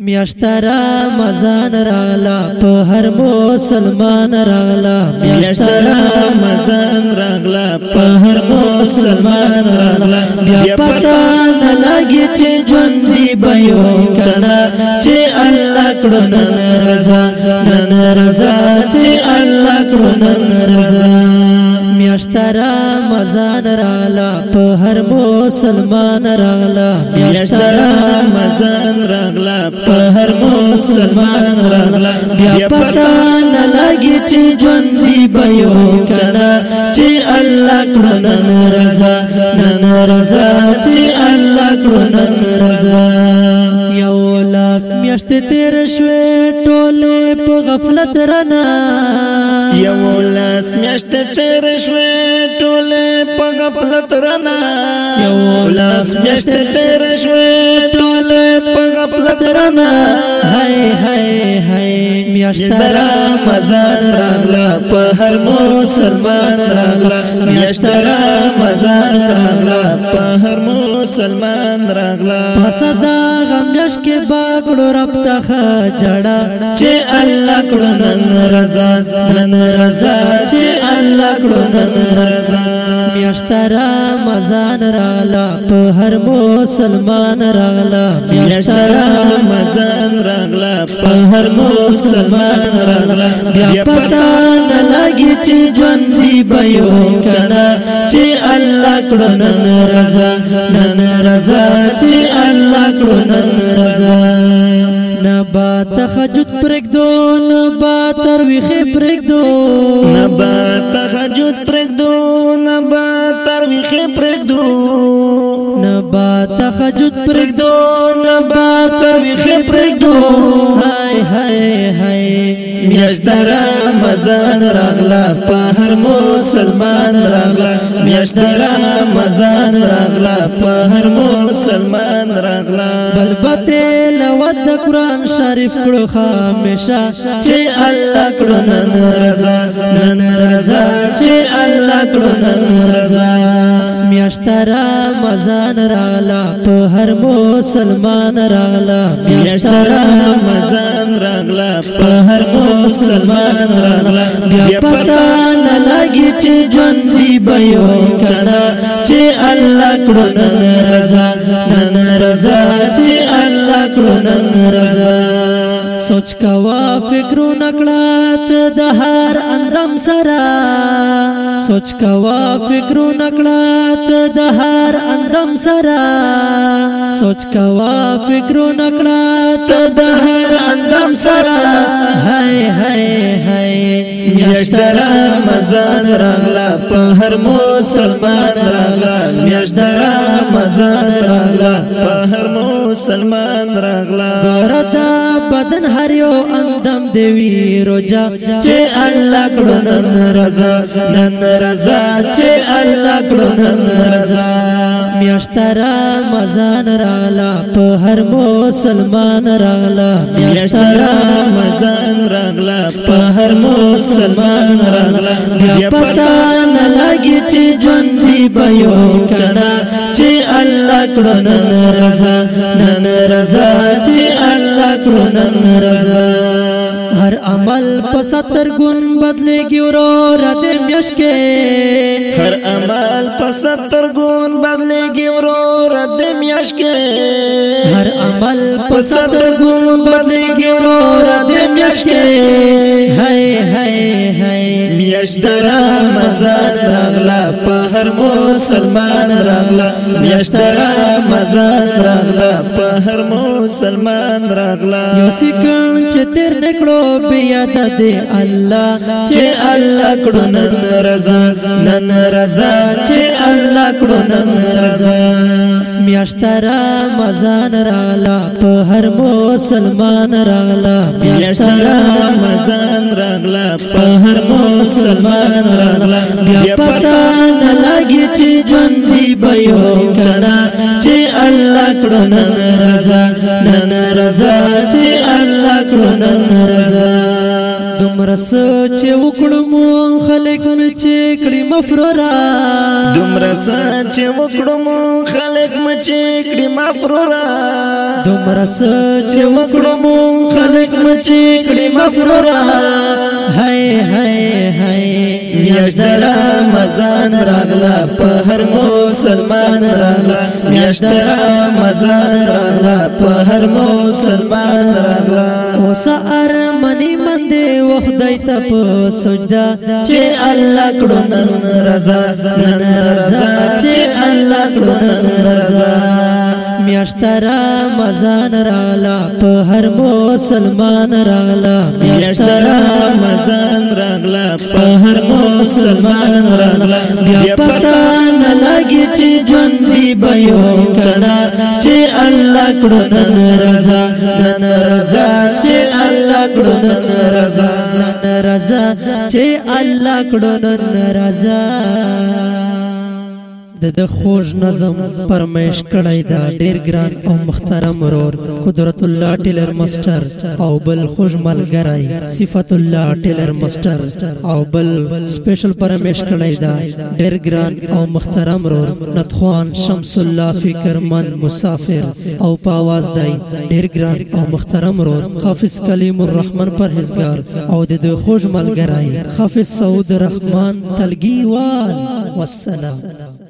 میاشترا مزان راغلا په هر مسلمان راغلا میاشترا مزان راغلا په هر مسلمان راغلا بیا پتا نه لګي چې ژوند دی بيو کنا چې الله کړو نن رضا نن رضا چې الله کړو نن رضا میاشت را مزان راغلا په هر مسلمان راغلا میاشت را مزان راغلا په هر مسلمان راغلا بیا پتا نه لګی چې ژوند دی بيو کړه چې الله کړه نن رضا نن رضا چې الله کړه نن رضا لاس میاشت تیر شوې ټوله په غفلت رنا یو لاس میاشت تیر شوې ټوله په غفلت رنا یو لاس میاشت تیر شوې ټوله په غفلت رنا هاي هاي هاي میاشت را مزان راغلا په هر مسلمان راغلا میاشت را مزان راغلا په هر مسلمان راغلا پسدا غمش کې باګړو رب ته جړا چې الله کړه نن رضا نن رضا چې الله کړه نن رضا میاشترا مزان راغلا په هر مسلمان راغلا میاشترا مزان راغلا په هر مسلمان راغلا بیا پتا نه لګی چې ژوند دی بيو کنه چې الله کړه نن رضا نن رضا چې الله کړه نن رضا نبا تخجد پرګدو نبا ترویخ پرګدو نبا تخجد پرګدو دو های های های میاشتر رمضان راغلا په هر مسلمان راغلا میاشتر رمضان راغلا په هر مسلمان راغلا بلبت لوت قران شریف کړو خامشا چې الله کړو نن رضا نن رضا چې الله کړو نن رضا میاشترا مزان راغلا په هر مسلمان راغلا میاشترا مزان راغلا په هر مسلمان راغلا بیا پتا نه لګی چې ژوند دی بيو کنا چې الله کړو نن رضا نن رضا چې الله کړو نن رضا سوچ کوا فکرو نکړه ته د هر اندام سره سوچ کوا فکرو نکړه ته د هر اندم سره سوچ کوا فکرو نکړه ته د هر اندم سره هاي هاي هاي میاشتر رمضان راغلا په هر مسلمان راغلا میاشتر رمضان راغلا په هر مسلمان راغلا غردا بدن هر یو اندم دی وی روجا چې الله کړه نن رضا نن رضا چې الله کړه نن رضا میاشترا مزان راغلا په هر مسلمان راغلا میاشترا مزان راغلا په هر مسلمان راغلا بیا پتا نه لګی چې ژوند دی بيو کنا کړو نن رضا نن رضا چې الله کړو نن رضا هر عمل په ستر ګون بدلېږي ورور د میش کې هر عمل په ستر ګون بدلېږي ورور د میش کې هر عمل په ستر ګون بدلېږي ورور د میش کې هاي هاي هاي میش درا مسلمان راغلا میاشترا مزان راغلا په هر مسلمان راغلا یو سکن چې تیر نکړو بیا د دې الله چې الله کړو نن رضا نن رضا چې الله کړو نن رضا میاشترا مزان راغلا په هر مسلمان راغلا میاشترا مزان راغلا په هر مسلمان راغلا بیا پتا لګي چې ژوند دی بيو کړه چې الله کړه نن رضا نن رضا چې الله کړه نن رضا دومره سوچ وکړم خلک مې چې کړي مفرورا دومره سوچ وکړم خلک مې چې کړي مفرورا دومره سوچ وکړم خلک مې چې کړي مفرورا هاي هاي هاي میاش در رمضان راغلا په هر مسلمان راغلا میاش در رمضان راغلا په هر مسلمان راغلا اوس ارمنی من دی وخدای ته په سجدا چې الله کړو نن رضا نن رضا چې الله کړو نن رضا میاشتر رمضان راغلا په هر مسلمان راغلا میاشتر رمضان راغلا په هر مسلمان راغلا بیا پتا نه لګي چې ژوند دی بيو کنا چې الله کړو نن رضا نن رضا چې الله کړو نن رضا نن رضا چې الله کړو نن رضا د د خوږ نظم پرمیش کړی دا ډیر ګران او محترم ورور قدرت الله ټیلر ماستر او بل خوږ ملګری صفات الله ټیلر ماستر او بل سپیشل پرمیش کړی دا ډیر ګران او محترم ورور نتخوان شمس الله فکرمن مسافر او پاواز دی ډیر ګران او محترم ورور حافظ کلیم الرحمن پرهیزګار او د د خوږ ملګری حافظ سعود رحمان تلګیوال والسلام